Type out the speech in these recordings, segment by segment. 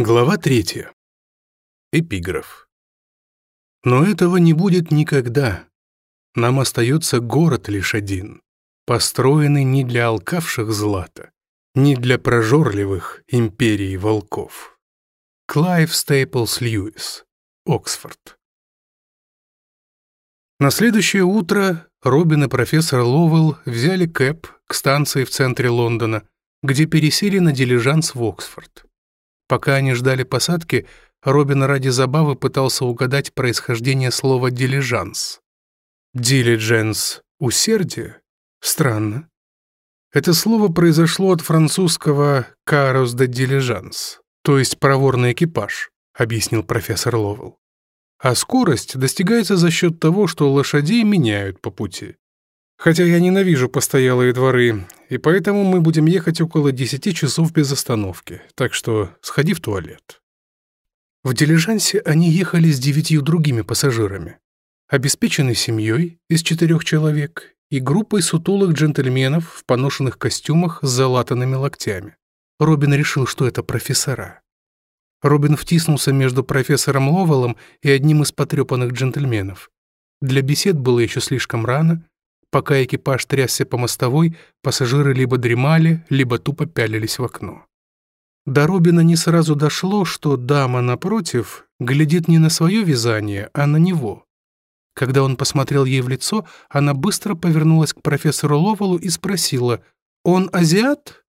Глава 3. Эпиграф. Но этого не будет никогда. Нам остается город лишь один, построенный не для алкавших злата, не для прожорливых империй волков. Клайв Стейплс Льюис, Оксфорд. На следующее утро Робин и профессор Ловелл взяли кэб к станции в центре Лондона, где пересели на дилижанс в Оксфорд. Пока они ждали посадки, Робин ради забавы пытался угадать происхождение слова «дилижанс». «Дилидженс» — «усердие»? Странно. Это слово произошло от французского «carros de diligence», то есть «проворный экипаж», — объяснил профессор Ловел. А скорость достигается за счет того, что лошадей меняют по пути. Хотя я ненавижу постоялые дворы, и поэтому мы будем ехать около 10 часов без остановки, так что сходи в туалет». В дилижансе они ехали с девятью другими пассажирами, обеспеченной семьей из четырех человек и группой сутулых джентльменов в поношенных костюмах с залатанными локтями. Робин решил, что это профессора. Робин втиснулся между профессором Ловелом и одним из потрепанных джентльменов. Для бесед было еще слишком рано, Пока экипаж трясся по мостовой, пассажиры либо дремали, либо тупо пялились в окно. До Робина не сразу дошло, что дама напротив глядит не на свое вязание, а на него. Когда он посмотрел ей в лицо, она быстро повернулась к профессору Ловелу и спросила, «Он азиат?»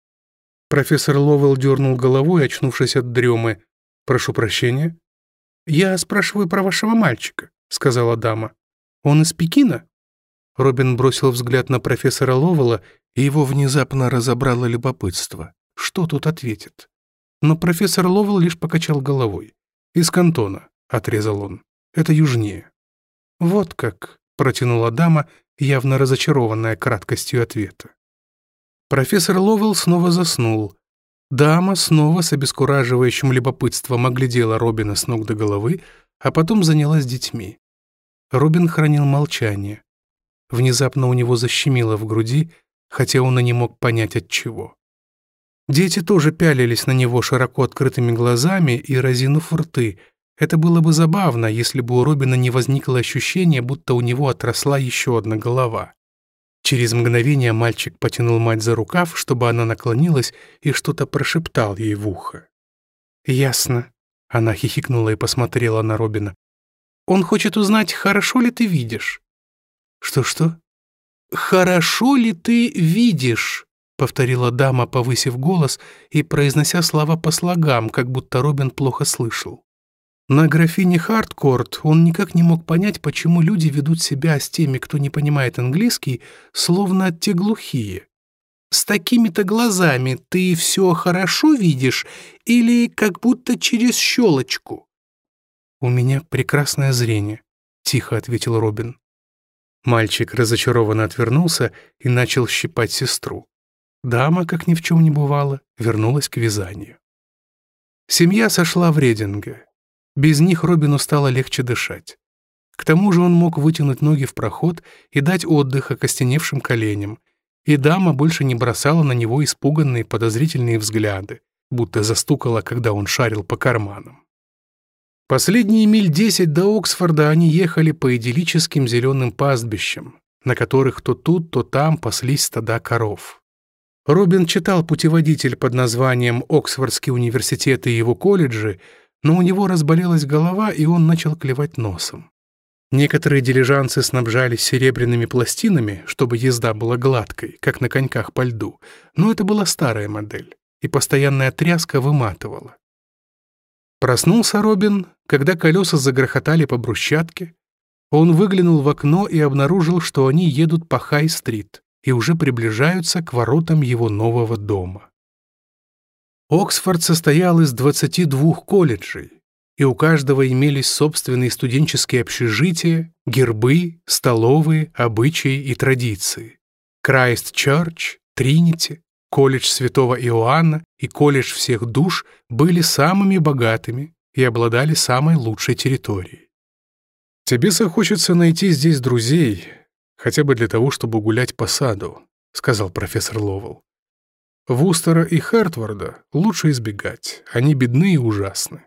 Профессор Ловел дернул головой, очнувшись от дремы. «Прошу прощения». «Я спрашиваю про вашего мальчика», — сказала дама. «Он из Пекина?» Робин бросил взгляд на профессора Ловела, и его внезапно разобрало любопытство. Что тут ответит? Но профессор Ловел лишь покачал головой. «Из кантона», — отрезал он. «Это южнее». «Вот как», — протянула дама, явно разочарованная краткостью ответа. Профессор Ловел снова заснул. Дама снова с обескураживающим любопытством оглядела Робина с ног до головы, а потом занялась детьми. Робин хранил молчание. Внезапно у него защемило в груди, хотя он и не мог понять от чего. Дети тоже пялились на него широко открытыми глазами и разинув рты. Это было бы забавно, если бы у Робина не возникло ощущение, будто у него отросла еще одна голова. Через мгновение мальчик потянул мать за рукав, чтобы она наклонилась и что-то прошептал ей в ухо. «Ясно», — она хихикнула и посмотрела на Робина. «Он хочет узнать, хорошо ли ты видишь?» «Что-что?» «Хорошо ли ты видишь?» — повторила дама, повысив голос и произнося слова по слогам, как будто Робин плохо слышал. На графине Хардкорт он никак не мог понять, почему люди ведут себя с теми, кто не понимает английский, словно те глухие. «С такими-то глазами ты все хорошо видишь или как будто через щелочку?» «У меня прекрасное зрение», — тихо ответил Робин. Мальчик разочарованно отвернулся и начал щипать сестру. Дама, как ни в чем не бывало, вернулась к вязанию. Семья сошла в Рединге. Без них Робину стало легче дышать. К тому же он мог вытянуть ноги в проход и дать отдых окостеневшим коленям, и дама больше не бросала на него испуганные подозрительные взгляды, будто застукала, когда он шарил по карманам. Последние миль десять до Оксфорда они ехали по идиллическим зеленым пастбищам, на которых то тут, то там паслись стада коров. Робин читал путеводитель под названием «Оксфордский университет и его колледжи», но у него разболелась голова, и он начал клевать носом. Некоторые дилижанцы снабжались серебряными пластинами, чтобы езда была гладкой, как на коньках по льду, но это была старая модель, и постоянная тряска выматывала. Проснулся Робин, когда колеса загрохотали по брусчатке. Он выглянул в окно и обнаружил, что они едут по Хай-стрит и уже приближаются к воротам его нового дома. Оксфорд состоял из 22 колледжей, и у каждого имелись собственные студенческие общежития, гербы, столовые, обычаи и традиции. Крайст-Чарч, Тринити, Колледж Святого Иоанна и Колледж всех душ были самыми богатыми и обладали самой лучшей территорией. «Тебе захочется найти здесь друзей, хотя бы для того, чтобы гулять по саду», — сказал профессор Ловел. «Вустера и Хартварда лучше избегать, они бедны и ужасны».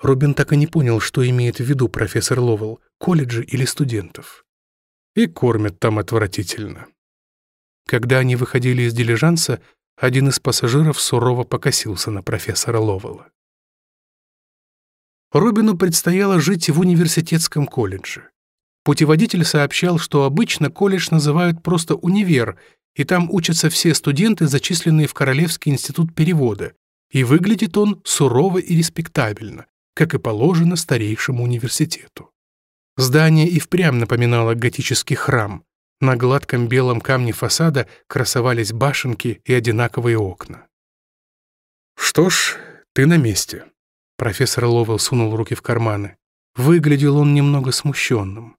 Робин так и не понял, что имеет в виду профессор Ловел, колледжи или студентов. «И кормят там отвратительно», когда они выходили из дилижанса, один из пассажиров сурово покосился на профессора Ловела. Робину предстояло жить в университетском колледже. Путеводитель сообщал, что обычно колледж называют просто «универ», и там учатся все студенты, зачисленные в Королевский институт перевода, и выглядит он сурово и респектабельно, как и положено старейшему университету. Здание и впрямь напоминало готический храм, на гладком белом камне фасада красовались башенки и одинаковые окна. «Что ж, ты на месте», — профессор Ловел сунул руки в карманы. Выглядел он немного смущенным.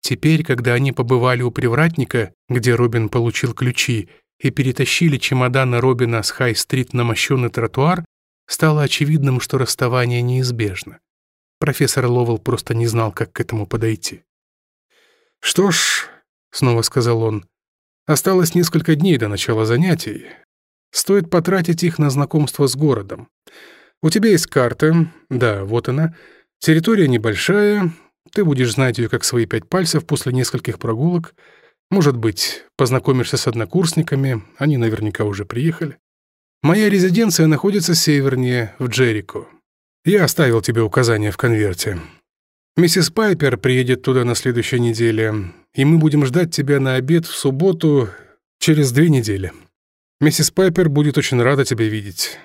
Теперь, когда они побывали у привратника, где Робин получил ключи, и перетащили чемоданы Робина с Хай-стрит на мощенный тротуар, стало очевидным, что расставание неизбежно. Профессор Ловел просто не знал, как к этому подойти. «Что ж, — снова сказал он. «Осталось несколько дней до начала занятий. Стоит потратить их на знакомство с городом. У тебя есть карта, да, вот она. Территория небольшая, ты будешь знать ее как свои пять пальцев после нескольких прогулок. Может быть, познакомишься с однокурсниками, они наверняка уже приехали. Моя резиденция находится севернее, в Джерико. Я оставил тебе указания в конверте. Миссис Пайпер приедет туда на следующей неделе и мы будем ждать тебя на обед в субботу через две недели. Миссис Пайпер будет очень рада тебя видеть».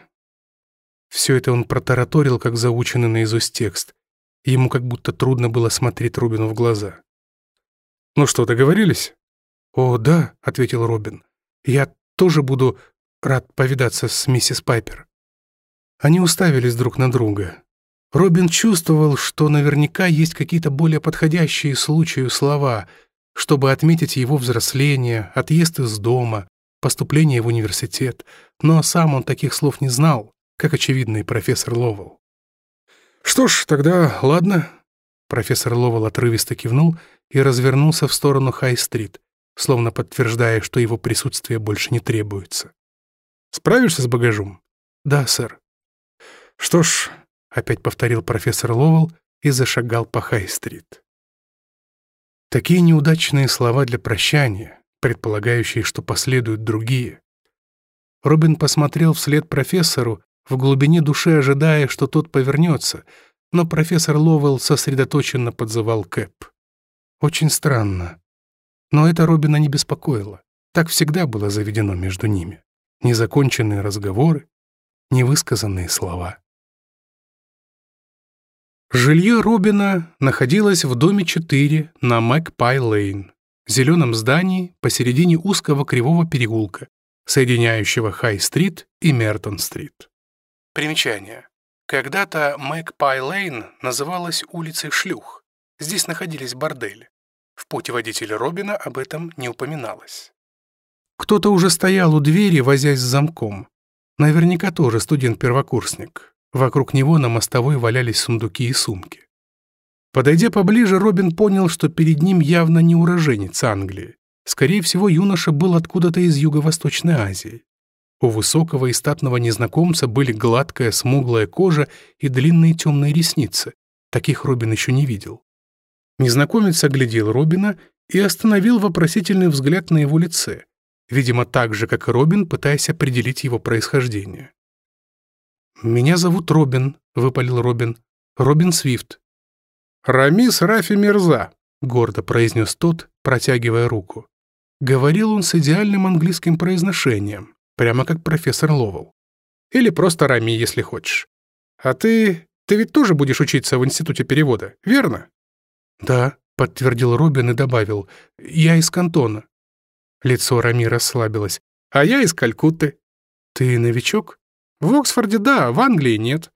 Все это он протараторил, как заученный наизусть текст. Ему как будто трудно было смотреть Робину в глаза. «Ну что, договорились?» «О, да», — ответил Робин. «Я тоже буду рад повидаться с миссис Пайпер». Они уставились друг на друга. Робин чувствовал, что наверняка есть какие-то более подходящие случаю слова — чтобы отметить его взросление, отъезд из дома, поступление в университет, но сам он таких слов не знал, как очевидный профессор Ловел. «Что ж, тогда ладно». Профессор Ловел отрывисто кивнул и развернулся в сторону Хай-стрит, словно подтверждая, что его присутствие больше не требуется. «Справишься с багажом?» «Да, сэр». «Что ж», — опять повторил профессор Ловел и зашагал по Хай-стрит. Такие неудачные слова для прощания, предполагающие, что последуют другие. Робин посмотрел вслед профессору, в глубине души ожидая, что тот повернется, но профессор Ловелл сосредоточенно подзывал Кэп. Очень странно. Но это Робина не беспокоило. Так всегда было заведено между ними. Незаконченные разговоры, невысказанные слова. Жилье Робина находилось в доме 4 на Макпай-Лейн, зеленом здании посередине узкого кривого переулка, соединяющего Хай-стрит и Мертон-стрит. Примечание. Когда-то Макпай-Лейн называлась улицей шлюх. Здесь находились бордели. В пути путеводителе Робина об этом не упоминалось. Кто-то уже стоял у двери, возясь с замком. Наверняка тоже студент-первокурсник. Вокруг него на мостовой валялись сундуки и сумки. Подойдя поближе, Робин понял, что перед ним явно не уроженец Англии. Скорее всего, юноша был откуда-то из Юго-Восточной Азии. У высокого и статного незнакомца были гладкая, смуглая кожа и длинные темные ресницы. Таких Робин еще не видел. Незнакомец оглядел Робина и остановил вопросительный взгляд на его лице, видимо, так же, как и Робин, пытаясь определить его происхождение. «Меня зовут Робин», — выпалил Робин. «Робин Свифт». «Рамис Рафи Мирза», — гордо произнес тот, протягивая руку. Говорил он с идеальным английским произношением, прямо как профессор Ловел. «Или просто Рами, если хочешь. А ты... ты ведь тоже будешь учиться в Институте перевода, верно?» «Да», — подтвердил Робин и добавил. «Я из Кантона». Лицо Рами расслабилось. «А я из Калькутты». «Ты новичок?» В Оксфорде да, в Англии нет.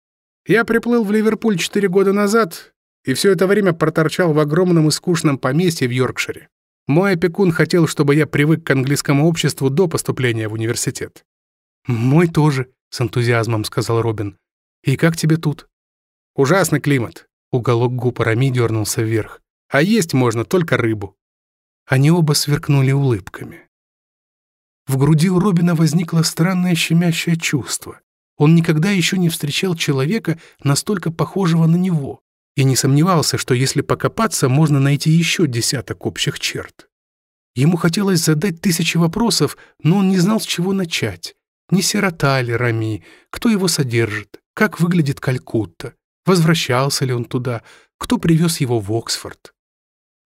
Я приплыл в Ливерпуль четыре года назад и все это время проторчал в огромном и скучном поместье в Йоркшире. Мой опекун хотел, чтобы я привык к английскому обществу до поступления в университет. «Мой тоже», — с энтузиазмом сказал Робин. «И как тебе тут?» «Ужасный климат», — уголок губа Рами дернулся вверх. «А есть можно только рыбу». Они оба сверкнули улыбками. В груди у Робина возникло странное щемящее чувство. Он никогда еще не встречал человека, настолько похожего на него, и не сомневался, что если покопаться, можно найти еще десяток общих черт. Ему хотелось задать тысячи вопросов, но он не знал, с чего начать. Не сирота ли Рами, кто его содержит, как выглядит Калькутта, возвращался ли он туда, кто привез его в Оксфорд.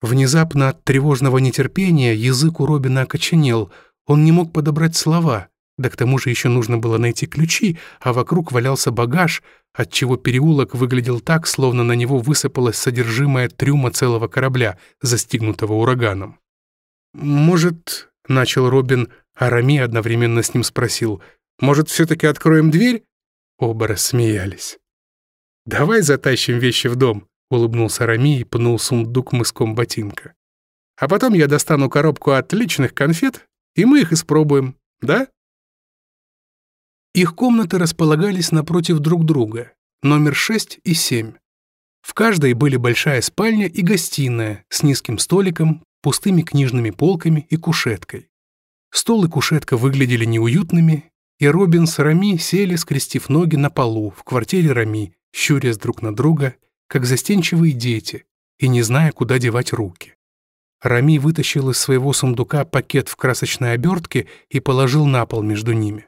Внезапно от тревожного нетерпения язык у Робина окоченел, он не мог подобрать слова — да к тому же еще нужно было найти ключи, а вокруг валялся багаж, отчего переулок выглядел так, словно на него высыпалось содержимое трюма целого корабля, застигнутого ураганом. «Может...» — начал Робин, а Рами одновременно с ним спросил. «Может, все-таки откроем дверь?» Оба рассмеялись. «Давай затащим вещи в дом», — улыбнулся Рами и пнул сундук мыском ботинка. «А потом я достану коробку отличных конфет, и мы их испробуем, да?» Их комнаты располагались напротив друг друга, номер 6 и 7. В каждой были большая спальня и гостиная с низким столиком, пустыми книжными полками и кушеткой. Стол и кушетка выглядели неуютными, и Робин с Рами сели, скрестив ноги на полу в квартире Рами, щурясь друг на друга, как застенчивые дети, и не зная, куда девать руки. Рами вытащил из своего сундука пакет в красочной обертке и положил на пол между ними.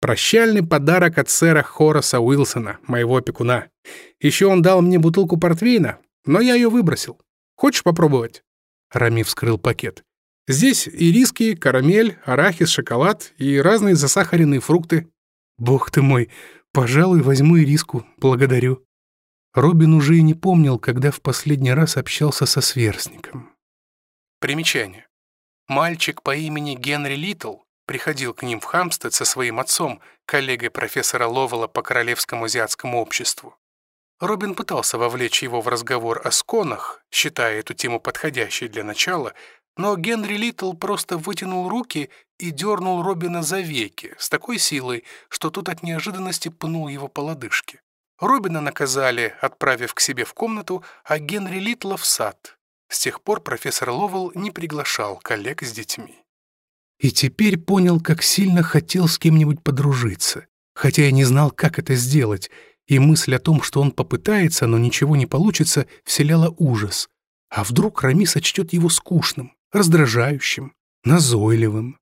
Прощальный подарок от сэра Хораса Уилсона, моего опекуна. Еще он дал мне бутылку портвейна, но я ее выбросил. Хочешь попробовать?» Рами вскрыл пакет. «Здесь ириски, карамель, арахис, шоколад и разные засахаренные фрукты». «Бог ты мой, пожалуй, возьму ириску, благодарю». Робин уже и не помнил, когда в последний раз общался со сверстником. Примечание. Мальчик по имени Генри Литл приходил к ним в Хамстед со своим отцом, коллегой профессора Ловела по Королевскому азиатскому обществу. Робин пытался вовлечь его в разговор о сконах, считая эту тему подходящей для начала, но Генри Литтл просто вытянул руки и дернул Робина за веки с такой силой, что тот от неожиданности пнул его по лодыжке. Робина наказали, отправив к себе в комнату, а Генри Литла в сад. С тех пор профессор Ловел не приглашал коллег с детьми и теперь понял, как сильно хотел с кем-нибудь подружиться, хотя я не знал, как это сделать, и мысль о том, что он попытается, но ничего не получится, вселяла ужас. А вдруг Рами сочтет его скучным, раздражающим, назойливым?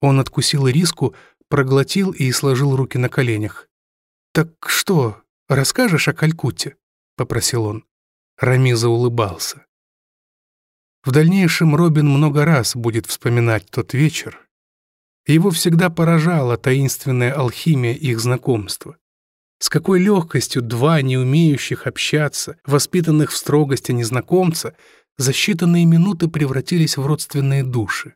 Он откусил риску, проглотил и сложил руки на коленях. «Так что, расскажешь о Калькутте?» — попросил он. Рами заулыбался. В дальнейшем Робин много раз будет вспоминать тот вечер. Его всегда поражала таинственная алхимия их знакомства. С какой легкостью два не умеющих общаться, воспитанных в строгости незнакомца, за считанные минуты превратились в родственные души.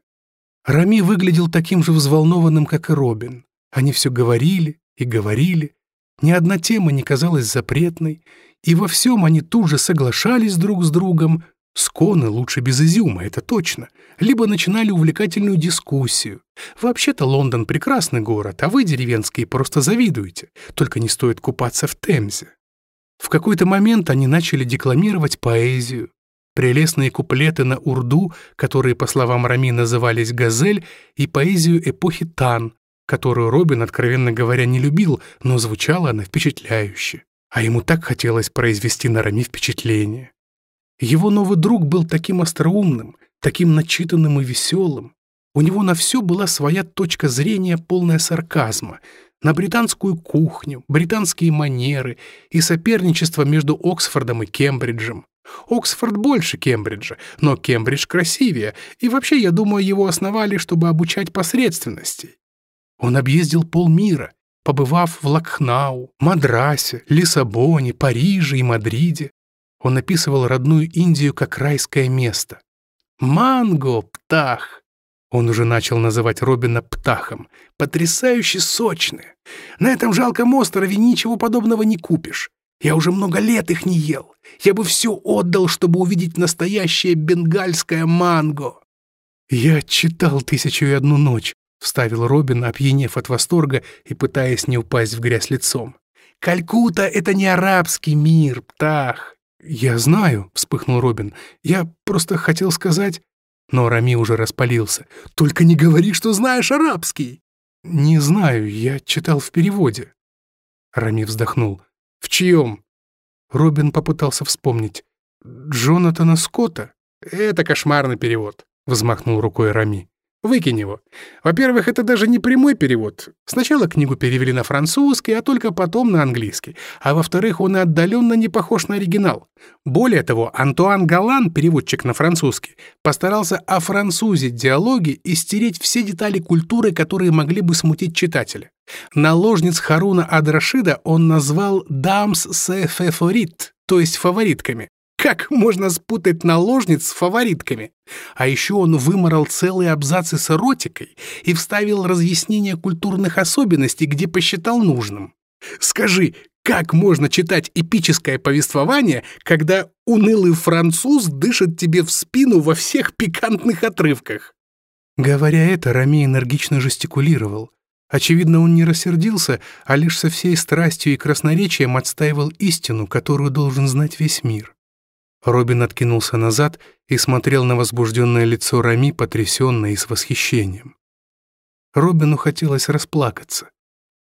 Рами выглядел таким же взволнованным, как и Робин. Они все говорили и говорили. Ни одна тема не казалась запретной, и во всем они тут же соглашались друг с другом, Сконы лучше без изюма, это точно. Либо начинали увлекательную дискуссию. Вообще-то Лондон прекрасный город, а вы, деревенские, просто завидуете. Только не стоит купаться в Темзе. В какой-то момент они начали декламировать поэзию. Прелестные куплеты на урду, которые, по словам Рами, назывались «Газель», и поэзию эпохи Тан, которую Робин, откровенно говоря, не любил, но звучала она впечатляюще. А ему так хотелось произвести на Рами впечатление. Его новый друг был таким остроумным, таким начитанным и веселым. У него на все была своя точка зрения, полная сарказма, на британскую кухню, британские манеры и соперничество между Оксфордом и Кембриджем. Оксфорд больше Кембриджа, но Кембридж красивее, и вообще, я думаю, его основали, чтобы обучать посредственности. Он объездил полмира, побывав в Лакхнау, Мадрасе, Лиссабоне, Париже и Мадриде. Он описывал родную Индию как райское место. «Манго, птах!» Он уже начал называть Робина птахом. «Потрясающе сочные! На этом жалком острове ничего подобного не купишь. Я уже много лет их не ел. Я бы все отдал, чтобы увидеть настоящее бенгальское манго». «Я читал «Тысячу и одну ночь», — вставил Робин, опьянев от восторга и пытаясь не упасть в грязь лицом. «Калькута — это не арабский мир, птах. «Я знаю», — вспыхнул Робин. «Я просто хотел сказать...» Но Рами уже распалился. «Только не говори, что знаешь арабский!» «Не знаю, я читал в переводе». Рами вздохнул. «В чьем?» Робин попытался вспомнить. «Джонатана Скотта?» «Это кошмарный перевод», — взмахнул рукой Рами. Выкинь его. Во-первых, это даже не прямой перевод. Сначала книгу перевели на французский, а только потом на английский. А во-вторых, он и отдаленно не похож на оригинал. Более того, Антуан Галан, переводчик на французский, постарался офранцузить диалоги и стереть все детали культуры, которые могли бы смутить читателя. Наложниц Харуна Адрашида он назвал «дамс се фефорит», то есть фаворитками, как можно спутать наложниц с фаворитками? А еще он выморал целые абзацы с эротикой и вставил разъяснение культурных особенностей, где посчитал нужным. Скажи, как можно читать эпическое повествование, когда унылый француз дышит тебе в спину во всех пикантных отрывках? Говоря это, Рами энергично жестикулировал. Очевидно, он не рассердился, а лишь со всей страстью и красноречием отстаивал истину, которую должен знать весь мир. Робин откинулся назад и смотрел на возбужденное лицо Рами, потрясенное и с восхищением. Робину хотелось расплакаться.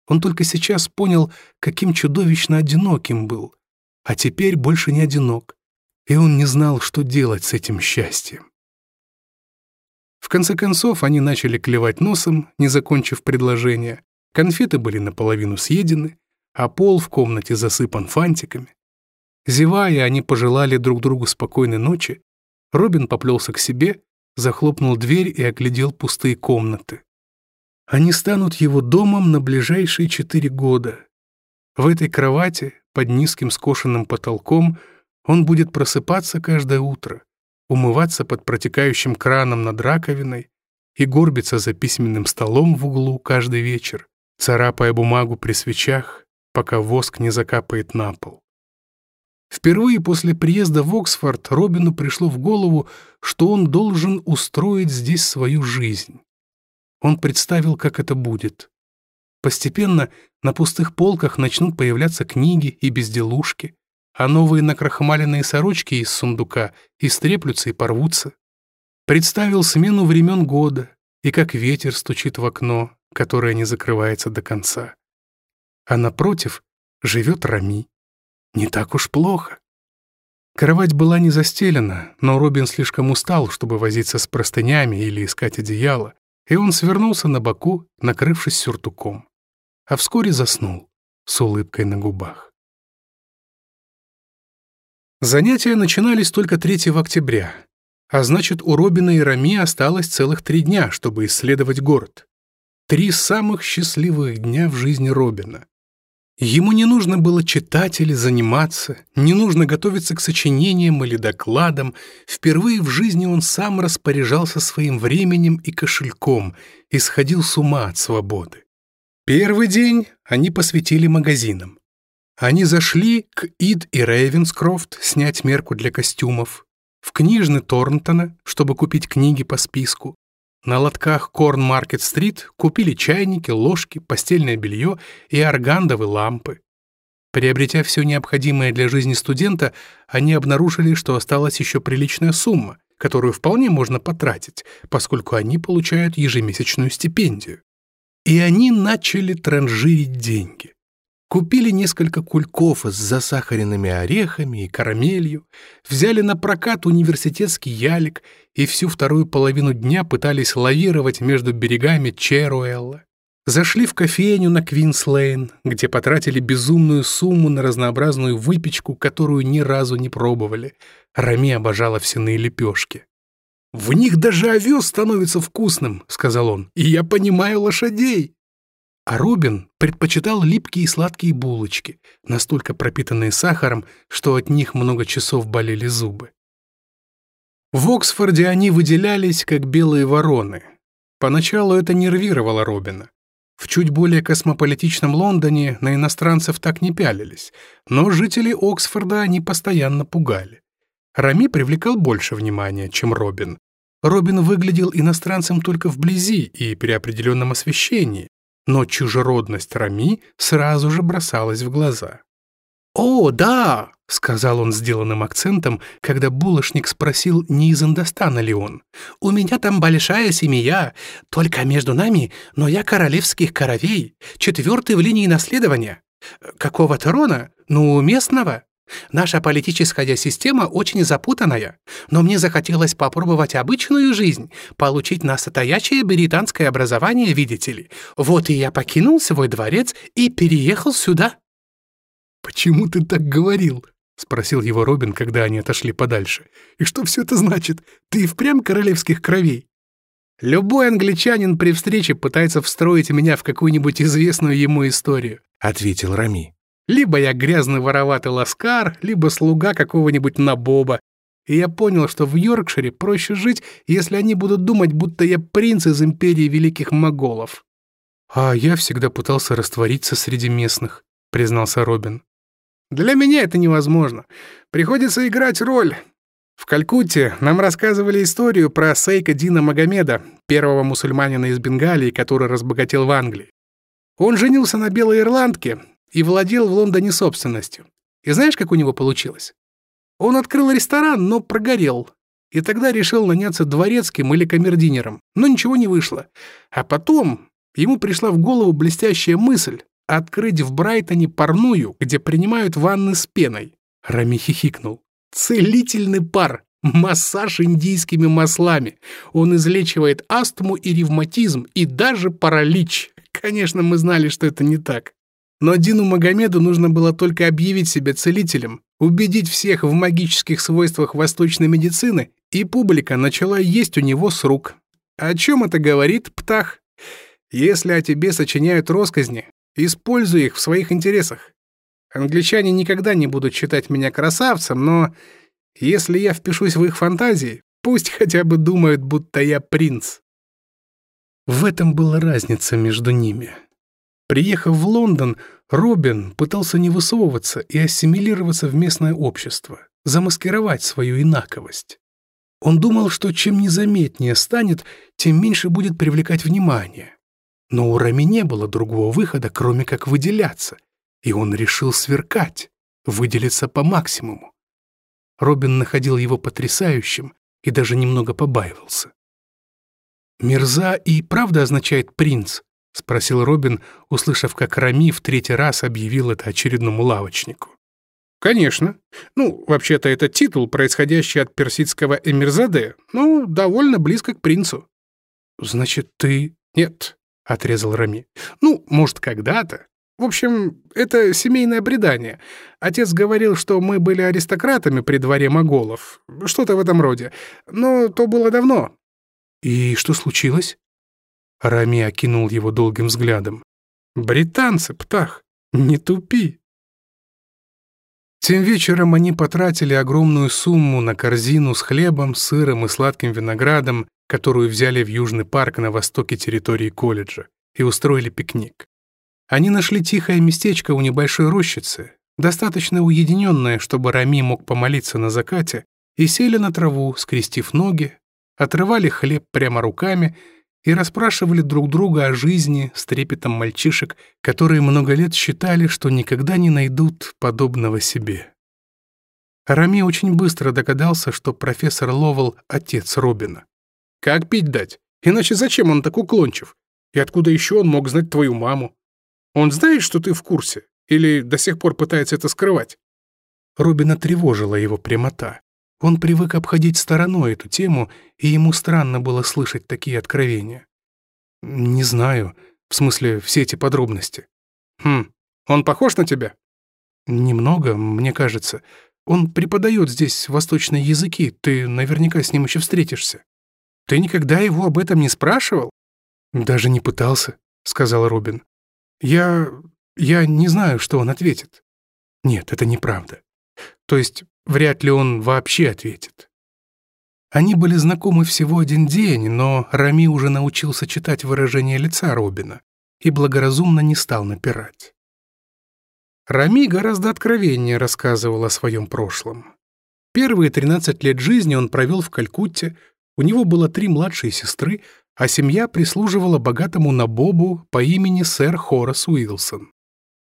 Он только сейчас понял, каким чудовищно одиноким был, а теперь больше не одинок, и он не знал, что делать с этим счастьем. В конце концов, они начали клевать носом, не закончив предложение, конфеты были наполовину съедены, а пол в комнате засыпан фантиками. Зевая, они пожелали друг другу спокойной ночи. Робин поплелся к себе, захлопнул дверь и оглядел пустые комнаты. Они станут его домом на ближайшие четыре года. В этой кровати, под низким скошенным потолком, он будет просыпаться каждое утро, умываться под протекающим краном над раковиной и горбиться за письменным столом в углу каждый вечер, царапая бумагу при свечах, пока воск не закапает на пол. Впервые после приезда в Оксфорд Робину пришло в голову, что он должен устроить здесь свою жизнь. Он представил, как это будет. Постепенно на пустых полках начнут появляться книги и безделушки, а новые накрахмаленные сорочки из сундука истреплются и порвутся. Представил смену времен года и как ветер стучит в окно, которое не закрывается до конца. А напротив живет Рами. Не так уж плохо. Кровать была не застелена, но Робин слишком устал, чтобы возиться с простынями или искать одеяло, и он свернулся на боку, накрывшись сюртуком. А вскоре заснул, с улыбкой на губах. Занятия начинались только 3 октября, а значит, у Робина и Рами осталось целых три дня, чтобы исследовать город. Три самых счастливых дня в жизни Робина. Ему не нужно было читать или заниматься, не нужно готовиться к сочинениям или докладам. Впервые в жизни он сам распоряжался своим временем и кошельком и сходил с ума от свободы. Первый день они посвятили магазинам. Они зашли к Ид и Рейвенскрофт снять мерку для костюмов, в книжный Торнтона, чтобы купить книги по списку, на лотках Корн Маркет-стрит купили чайники, ложки, постельное белье и органдовые лампы. Приобретя все необходимое для жизни студента, они обнаружили, что осталась еще приличная сумма, которую вполне можно потратить, поскольку они получают ежемесячную стипендию. И они начали транжирить деньги. Купили несколько кульков с засахаренными орехами и карамелью, взяли на прокат университетский ялик и всю вторую половину дня пытались лавировать между берегами Черуэлла. Зашли в кофейню на Квинслейн, где потратили безумную сумму на разнообразную выпечку, которую ни разу не пробовали. Рами обожала всяные лепешки. «В них даже овес становится вкусным», — сказал он, — «и я понимаю лошадей». А Робин предпочитал липкие и сладкие булочки, настолько пропитанные сахаром, что от них много часов болели зубы. В Оксфорде они выделялись, как белые вороны. Поначалу это нервировало Робина. В чуть более космополитичном Лондоне на иностранцев так не пялились, но жители Оксфорда они постоянно пугали. Рами привлекал больше внимания, чем Робин. Робин выглядел иностранцем только вблизи и при определенном освещении, но чужеродность Рами сразу же бросалась в глаза. «О, да!» — сказал он сделанным акцентом, когда булочник спросил, не из Индостана ли он. «У меня там большая семья, только между нами, но я королевских коровей, четвертый в линии наследования. Какого-то рона? Ну, местного. Наша политическая система очень запутанная, но мне захотелось попробовать обычную жизнь, получить настоящее британское образование, видите ли. Вот и я покинул свой дворец и переехал сюда». «Почему ты так говорил?» — спросил его Робин, когда они отошли подальше. «И что все это значит? Ты впрямь королевских кровей?» «Любой англичанин при встрече пытается встроить меня в какую-нибудь известную ему историю», — ответил Рами. Либо я грязный вороватый ласкар, либо слуга какого-нибудь набоба. И я понял, что в Йоркшире проще жить, если они будут думать, будто я принц из империи великих моголов. «А я всегда пытался раствориться среди местных», — признался Робин. «Для меня это невозможно. Приходится играть роль». В Калькутте нам рассказывали историю про Сейка Дина Магомеда, первого мусульманина из Бенгалии, который разбогател в Англии. Он женился на белой ирландке, и владел в Лондоне собственностью. И знаешь, как у него получилось? Он открыл ресторан, но прогорел. И тогда решил наняться дворецким или камердинером, но ничего не вышло. А потом ему пришла в голову блестящая мысль открыть в Брайтоне парную, где принимают ванны с пеной. Рами хихикнул. Целительный пар, массаж индийскими маслами. Он излечивает астму и ревматизм, и даже паралич. Конечно, мы знали, что это не так. Но Дину Магомеду нужно было только объявить себя целителем, убедить всех в магических свойствах восточной медицины, и публика начала есть у него с рук. О чем это говорит, Птах? Если о тебе сочиняют росказни, используй их в своих интересах. Англичане никогда не будут считать меня красавцем, но если я впишусь в их фантазии, пусть хотя бы думают, будто я принц. В этом была разница между ними. Приехав в Лондон, Робин пытался не высовываться и ассимилироваться в местное общество, замаскировать свою инаковость. Он думал, что чем незаметнее станет, тем меньше будет привлекать внимание. Но у Рами не было другого выхода, кроме как выделяться, и он решил сверкать, выделиться по максимуму. Робин находил его потрясающим и даже немного побаивался. Мерза и правда означает «принц», — спросил Робин, услышав, как Рами в третий раз объявил это очередному лавочнику. «Конечно. Ну, вообще-то это титул, происходящий от персидского Эмирзаде, ну, довольно близко к принцу». «Значит, ты...» «Нет», — отрезал Рами. «Ну, может, когда-то. В общем, это семейное бредание. Отец говорил, что мы были аристократами при дворе моголов. Что-то в этом роде. Но то было давно». «И что случилось?» Рами окинул его долгим взглядом. «Британцы, птах, не тупи!» Тем вечером они потратили огромную сумму на корзину с хлебом, сыром и сладким виноградом, которую взяли в Южный парк на востоке территории колледжа, и устроили пикник. Они нашли тихое местечко у небольшой рощицы, достаточно уединенное, чтобы Рами мог помолиться на закате, и сели на траву, скрестив ноги, отрывали хлеб прямо руками и расспрашивали друг друга о жизни с трепетом мальчишек, которые много лет считали, что никогда не найдут подобного себе. Рами очень быстро догадался, что профессор Ловел — отец Робина. «Как пить дать? Иначе зачем он так уклончив? И откуда еще он мог знать твою маму? Он знает, что ты в курсе? Или до сих пор пытается это скрывать?» Робина тревожила его прямота. Он привык обходить стороной эту тему, и ему странно было слышать такие откровения. «Не знаю. В смысле, все эти подробности». «Хм, он похож на тебя?» «Немного, мне кажется. Он преподает здесь восточные языки, ты наверняка с ним еще встретишься». «Ты никогда его об этом не спрашивал?» «Даже не пытался», — сказал Робин. «Я... я не знаю, что он ответит». «Нет, это неправда. То есть Вряд ли он вообще ответит. Они были знакомы всего один день, но Рами уже научился читать выражение лица Робина и благоразумно не стал напирать. Рами гораздо откровеннее рассказывал о своем прошлом. Первые 13 лет жизни он провел в Калькутте, у него было три младшие сестры, а семья прислуживала богатому набобу по имени сэр Хорас Уилсон.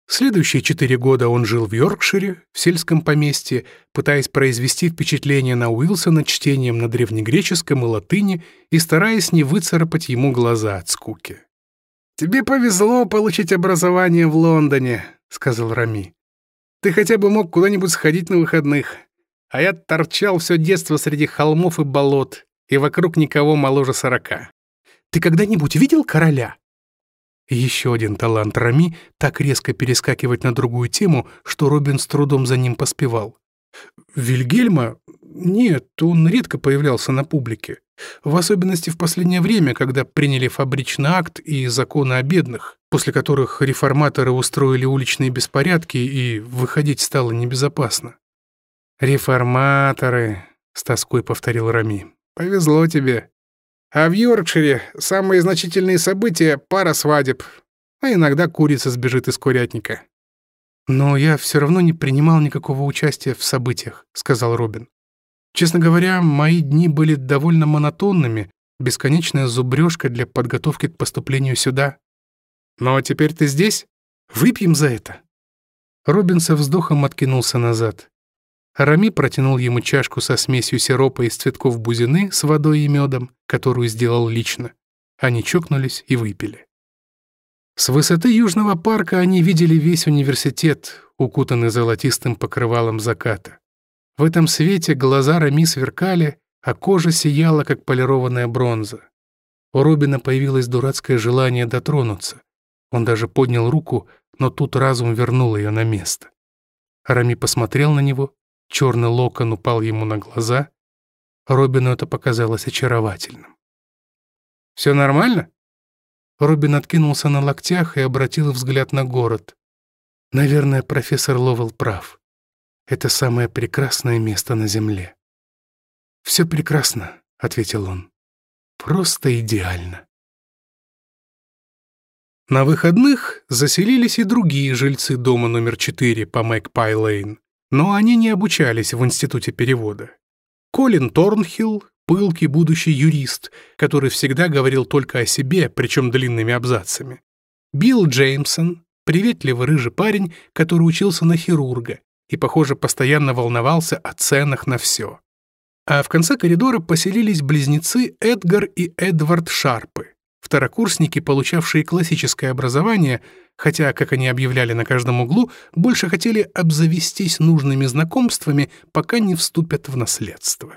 Следующие четыре года он жил в Йоркшире, в сельском поместье, пытаясь произвести впечатление на Уилсона чтением на древнегреческом и латыни и стараясь не выцарапать ему глаза от скуки. «Тебе повезло получить образование в Лондоне», — сказал Рами. «Ты хотя бы мог куда-нибудь сходить на выходных. А я торчал все детство среди холмов и болот, и вокруг никого моложе сорока». «Ты когда-нибудь видел короля?» Еще один талант Рами так резко перескакивать на другую тему, что Робин с трудом за ним поспевал. Вильгельма? Нет, он редко появлялся на публике. В особенности в последнее время, когда приняли фабричный акт и законы о бедных, после которых реформаторы устроили уличные беспорядки и выходить стало небезопасно. «Реформаторы», — с тоской повторил Рами, — «повезло тебе. А в Йоркшире самые значительные события — пара свадеб, а иногда курица сбежит из курятника. «Но я все равно не принимал никакого участия в событиях», — сказал Робин. «Честно говоря, мои дни были довольно монотонными, бесконечная зубрежка для подготовки к поступлению сюда. Но теперь ты здесь? Выпьем за это!» Робин со вздохом откинулся назад. Рами протянул ему чашку со смесью сиропа из цветков бузины с водой и медом, которую сделал лично. Они чокнулись и выпили. С высоты Южного парка они видели весь университет, укутанный золотистым покрывалом заката. В этом свете глаза Рами сверкали, а кожа сияла, как полированная бронза. У Робина появилось дурацкое желание дотронуться. Он даже поднял руку, но тут разум вернул ее на место. Рами посмотрел на него Черный локон упал ему на глаза. Робину это показалось очаровательным. «Все нормально?» Робин откинулся на локтях и обратил взгляд на город. Наверное, профессор Ловел прав. Это самое прекрасное место на Земле. «Все прекрасно», — ответил он. «Просто идеально». На выходных заселились и другие жильцы дома номер 4 по Мэкпай-Лейн но они не обучались в Институте перевода. Колин Торнхилл — пылкий будущий юрист, который всегда говорил только о себе, причем длинными абзацами. Билл Джеймсон — приветливый рыжий парень, который учился на хирурга и, похоже, постоянно волновался о ценах на все. А в конце коридора поселились близнецы Эдгар и Эдвард Шарпы — Второкурсники, получавшие классическое образование, хотя, как они объявляли на каждом углу, больше хотели обзавестись нужными знакомствами, пока не вступят в наследство.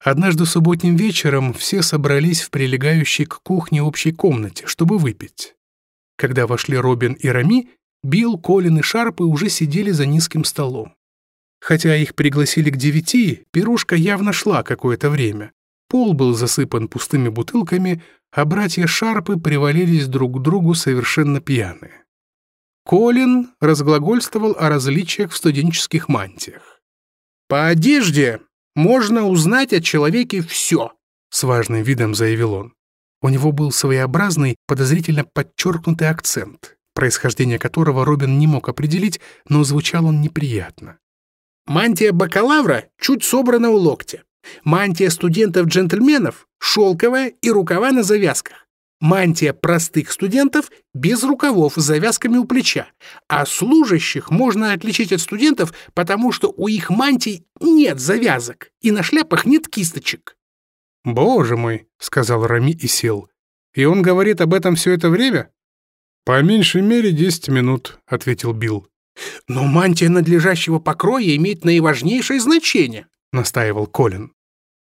Однажды субботним вечером все собрались в прилегающей к кухне общей комнате, чтобы выпить. Когда вошли Робин и Рами, Билл, Колин и Шарпы уже сидели за низким столом. Хотя их пригласили к девяти, пирушка явно шла какое-то время. Пол был засыпан пустыми бутылками, а братья Шарпы привалились друг к другу совершенно пьяные. Колин разглагольствовал о различиях в студенческих мантиях. «По одежде можно узнать о человеке все», — с важным видом заявил он. У него был своеобразный, подозрительно подчеркнутый акцент, происхождение которого Робин не мог определить, но звучал он неприятно. «Мантия бакалавра чуть собрана у локтя. Мантия студентов-джентльменов, шелковая и рукава на завязках. Мантия простых студентов без рукавов с завязками у плеча. А служащих можно отличить от студентов, потому что у их мантий нет завязок и на шляпах нет кисточек. «Боже мой», — сказал Рами и сел. «И он говорит об этом все это время?» «По меньшей мере 10 минут», — ответил Билл. «Но мантия надлежащего покроя имеет наиважнейшее значение», — настаивал Колин.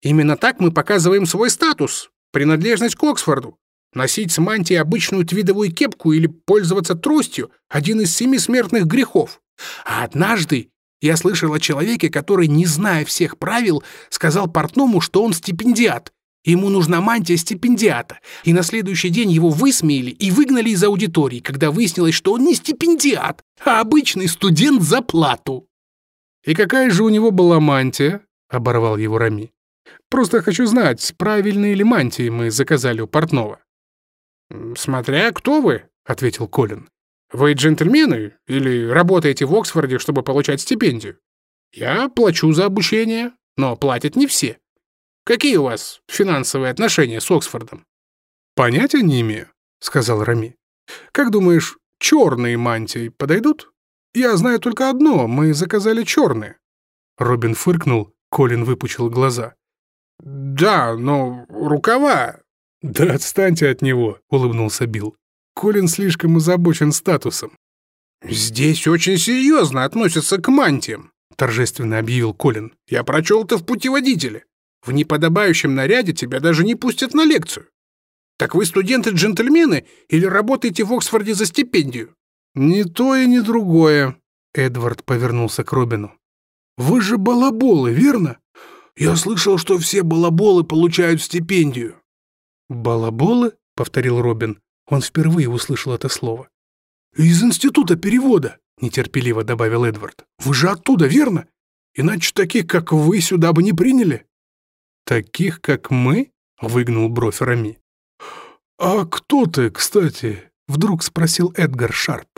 «Именно так мы показываем свой статус, принадлежность к Оксфорду. Носить с мантией обычную твидовую кепку или пользоваться тростью — один из семи смертных грехов. А однажды я слышал о человеке, который, не зная всех правил, сказал портному, что он стипендиат. Ему нужна мантия стипендиата. И на следующий день его высмеяли и выгнали из аудитории, когда выяснилось, что он не стипендиат, а обычный студент за плату. «И какая же у него была мантия?» — оборвал его Рами. «Просто хочу знать, правильные ли мантии мы заказали у портного». «Смотря кто вы», — ответил Колин. «Вы джентльмены или работаете в Оксфорде, чтобы получать стипендию? Я плачу за обучение, но платят не все. Какие у вас финансовые отношения с Оксфордом?» «Понятия не имею», — сказал Рами. «Как думаешь, черные мантии подойдут? Я знаю только одно, мы заказали черные». Робин фыркнул Колин выпучил глаза. «Да, но рукава...» «Да отстаньте от него», — улыбнулся Билл. «Колин слишком озабочен статусом». «Здесь очень серьезно относятся к мантиям», — торжественно объявил Колин. «Я прочел это в путеводителе. В неподобающем наряде тебя даже не пустят на лекцию. Так вы студенты-джентльмены или работаете в Оксфорде за стипендию?» «Не то и не другое», — Эдвард повернулся к Робину. Вы же балаболы, верно? Я слышал, что все балаболы получают стипендию». «Балаболы?» — повторил Робин. Он впервые услышал это слово. «Из института перевода», — нетерпеливо добавил Эдвард. «Вы же оттуда, верно? Иначе таких, как вы, сюда бы не приняли». «Таких, как мы?» — выгнул бровь Рами. «А кто ты, кстати?» — вдруг спросил Эдгар Шарп.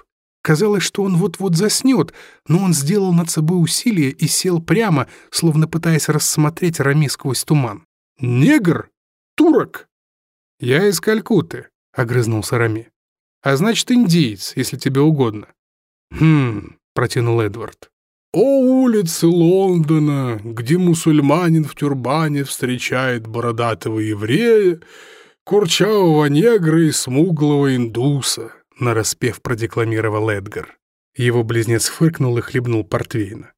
Казалось, что он вот-вот заснет, но он сделал над собой усилие и сел прямо, словно пытаясь рассмотреть Рами сквозь туман. «Негр? Турок?» «Я из Калькутты», — огрызнулся Рами. «А значит, индиец, если тебе угодно». «Хм», — протянул Эдвард. «О улицы Лондона, где мусульманин в тюрбане встречает бородатого еврея, курчавого негра и смуглого индуса» нараспев продекламировал Эдгар. Его близнец фыркнул и хлебнул портвейна.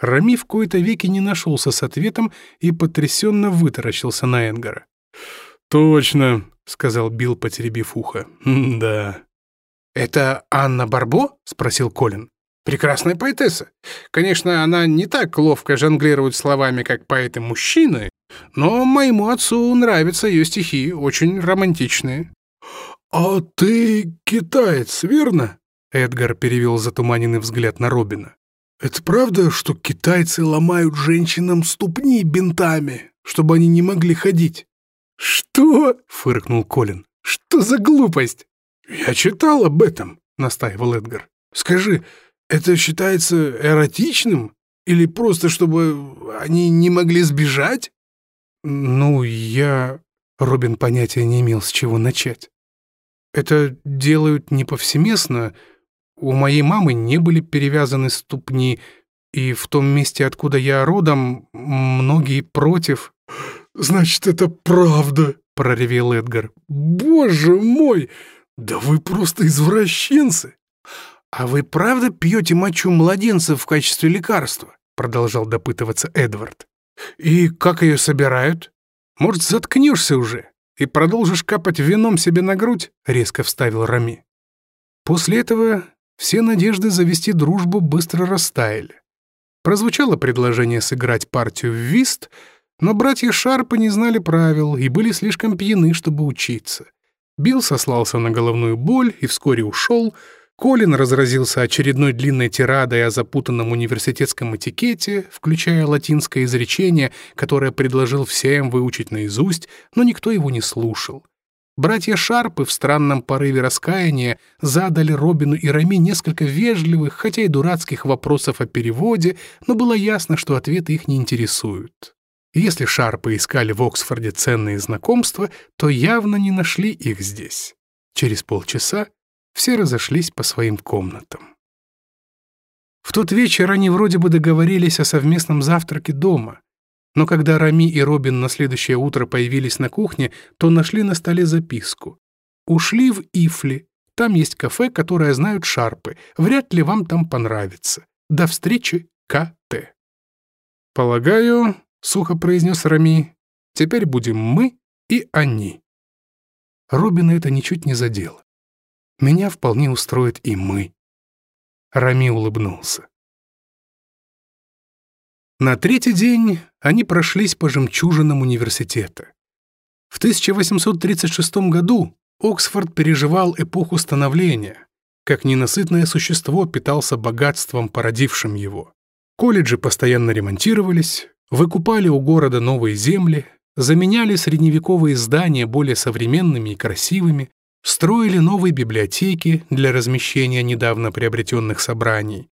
Рами в кои-то веки не нашелся с ответом и потрясенно вытаращился на Энгара. «Точно», — сказал Билл, потеребив ухо. «Да». «Это Анна Барбо?» — спросил Колин. «Прекрасная поэтесса. Конечно, она не так ловко жонглирует словами, как поэты-мужчины, но моему отцу нравятся ее стихи, очень романтичные». «А ты китаец, верно?» Эдгар перевел затуманенный взгляд на Робина. «Это правда, что китайцы ломают женщинам ступни бинтами, чтобы они не могли ходить?» «Что?» — фыркнул Колин. «Что за глупость?» «Я читал об этом», — настаивал Эдгар. «Скажи, это считается эротичным? Или просто, чтобы они не могли сбежать?» «Ну, я...» Робин понятия не имел, с чего начать. Это делают не повсеместно. У моей мамы не были перевязаны ступни, и в том месте, откуда я родом, многие против». «Значит, это правда», — проревел Эдгар. «Боже мой! Да вы просто извращенцы!» «А вы правда пьете мочу младенцев в качестве лекарства?» — продолжал допытываться Эдвард. «И как ее собирают? Может, заткнешься уже?» и продолжишь капать вином себе на грудь», — резко вставил Рами. После этого все надежды завести дружбу быстро растаяли. Прозвучало предложение сыграть партию в вист, но братья Шарпы не знали правил и были слишком пьяны, чтобы учиться. Билл сослался на головную боль и вскоре ушел — Колин разразился очередной длинной тирадой о запутанном университетском этикете, включая латинское изречение, которое предложил всем выучить наизусть, но никто его не слушал. Братья Шарпы в странном порыве раскаяния задали Робину и Рами несколько вежливых, хотя и дурацких вопросов о переводе, но было ясно, что ответы их не интересуют. Если Шарпы искали в Оксфорде ценные знакомства, то явно не нашли их здесь. Через полчаса все разошлись по своим комнатам. В тот вечер они вроде бы договорились о совместном завтраке дома, но когда Рами и Робин на следующее утро появились на кухне, то нашли на столе записку. «Ушли в Ифли. Там есть кафе, которое знают шарпы. Вряд ли вам там понравится. До встречи, К.Т.» «Полагаю», — сухо произнес Рами, — «теперь будем мы и они». Робина это ничуть не задело. Меня вполне устроит и мы». Рами улыбнулся. На третий день они прошлись по жемчужинам университета. В 1836 году Оксфорд переживал эпоху становления, как ненасытное существо питался богатством, породившим его. Колледжи постоянно ремонтировались, выкупали у города новые земли, заменяли средневековые здания более современными и красивыми, строили новые библиотеки для размещения недавно приобретенных собраний.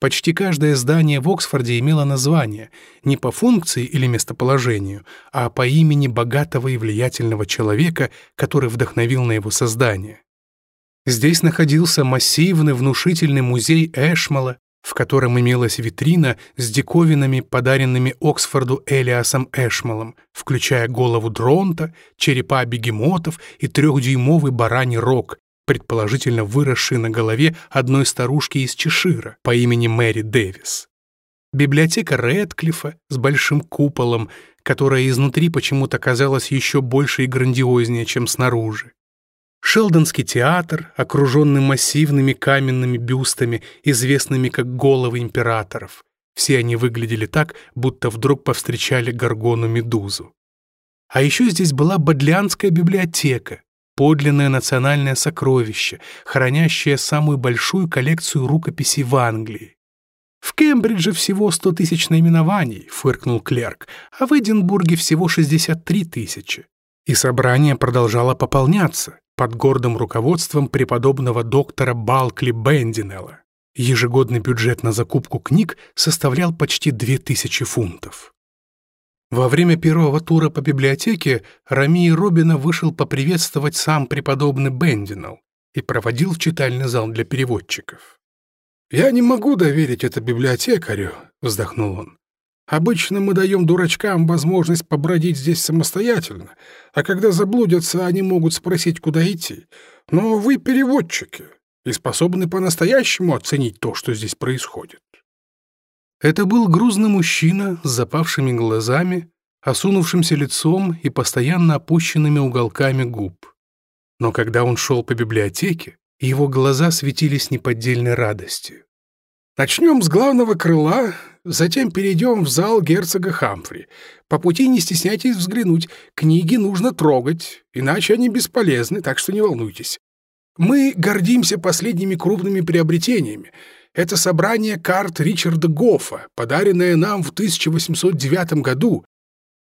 Почти каждое здание в Оксфорде имело название не по функции или местоположению, а по имени богатого и влиятельного человека, который вдохновил на его создание. Здесь находился массивный внушительный музей Эшмала, в котором имелась витрина с диковинами, подаренными Оксфорду Элиасом Эшмалом, включая голову дронта, черепа бегемотов и трехдюймовый бараний рог, предположительно выросший на голове одной старушки из Чешира по имени Мэри Дэвис. Библиотека Рэдклиффа с большим куполом, которая изнутри почему-то казалась еще больше и грандиознее, чем снаружи. Шелдонский театр, окруженный массивными каменными бюстами, известными как головы императоров. Все они выглядели так, будто вдруг повстречали Горгону Медузу. А еще здесь была Бодлянская библиотека, подлинное национальное сокровище, хранящее самую большую коллекцию рукописей в Англии. «В Кембридже всего 100 тысяч наименований», — фыркнул клерк, «а в Эдинбурге всего 63 тысячи». И собрание продолжало пополняться под гордым руководством преподобного доктора Балкли Бендинелла. Ежегодный бюджет на закупку книг составлял почти 2000 фунтов. Во время первого тура по библиотеке Рами и Робина вышел поприветствовать сам преподобный Бендинелл и проводил в читальный зал для переводчиков. «Я не могу доверить это библиотекарю», — вздохнул он. Обычно мы даем дурачкам возможность побродить здесь самостоятельно, а когда заблудятся, они могут спросить, куда идти. Но вы переводчики и способны по-настоящему оценить то, что здесь происходит. Это был грузный мужчина с запавшими глазами, осунувшимся лицом и постоянно опущенными уголками губ. Но когда он шел по библиотеке, его глаза светились неподдельной радостью. «Начнем с главного крыла, Затем перейдем в зал герцога Хамфри. По пути не стесняйтесь взглянуть. Книги нужно трогать, иначе они бесполезны, так что не волнуйтесь. Мы гордимся последними крупными приобретениями. Это собрание карт Ричарда Гофа, подаренное нам в 1809 году.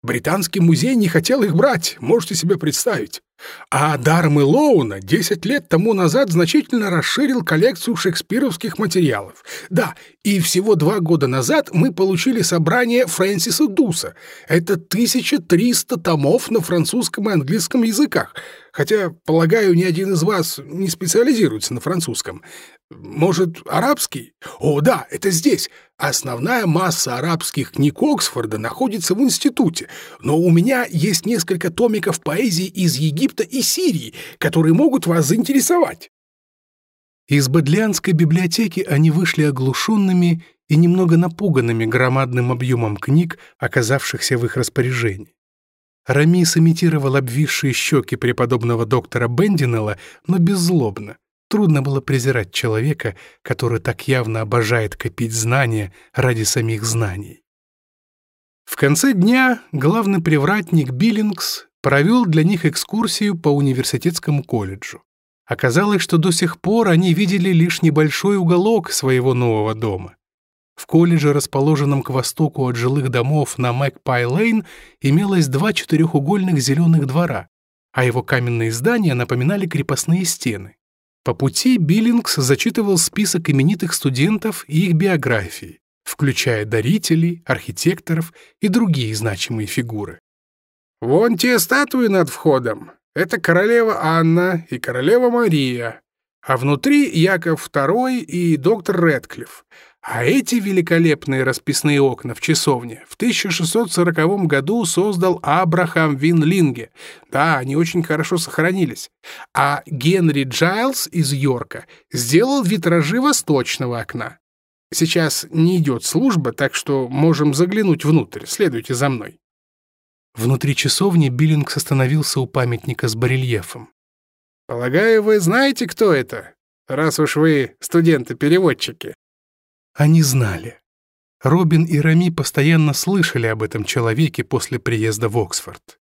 Британский музей не хотел их брать, можете себе представить. А дармы Лоуна 10 лет тому назад значительно расширил коллекцию шекспировских материалов. Да, и всего два года назад мы получили собрание Фрэнсиса Дуса. Это 1300 томов на французском и английском языках. Хотя, полагаю, ни один из вас не специализируется на французском. Может, арабский? О, да, это здесь. Основная масса арабских книг Оксфорда находится в институте. Но у меня есть несколько томиков поэзии из Египта, Египта и Сирии, которые могут вас заинтересовать. Из Бадлянской библиотеки они вышли оглушенными и немного напуганными громадным объемом книг, оказавшихся в их распоряжении. Рамис имитировал обвисшие щеки преподобного доктора Бендинелла, но беззлобно. Трудно было презирать человека, который так явно обожает копить знания ради самих знаний. В конце дня главный привратник Биллингс провел для них экскурсию по университетскому колледжу. Оказалось, что до сих пор они видели лишь небольшой уголок своего нового дома. В колледже, расположенном к востоку от жилых домов на Мэгпай-Лейн, имелось два четырехугольных зеленых двора, а его каменные здания напоминали крепостные стены. По пути Биллингс зачитывал список именитых студентов и их биографии, включая дарителей, архитекторов и другие значимые фигуры. Вон те статуи над входом. Это королева Анна и королева Мария. А внутри Яков II и доктор Редклифф. А эти великолепные расписные окна в часовне в 1640 году создал Абрахам Винлинге. Да, они очень хорошо сохранились. А Генри Джайлз из Йорка сделал витражи восточного окна. Сейчас не идет служба, так что можем заглянуть внутрь. Следуйте за мной. Внутри часовни Биллингс остановился у памятника с барельефом. «Полагаю, вы знаете, кто это, раз уж вы студенты-переводчики?» Они знали. Робин и Рами постоянно слышали об этом человеке после приезда в Оксфорд.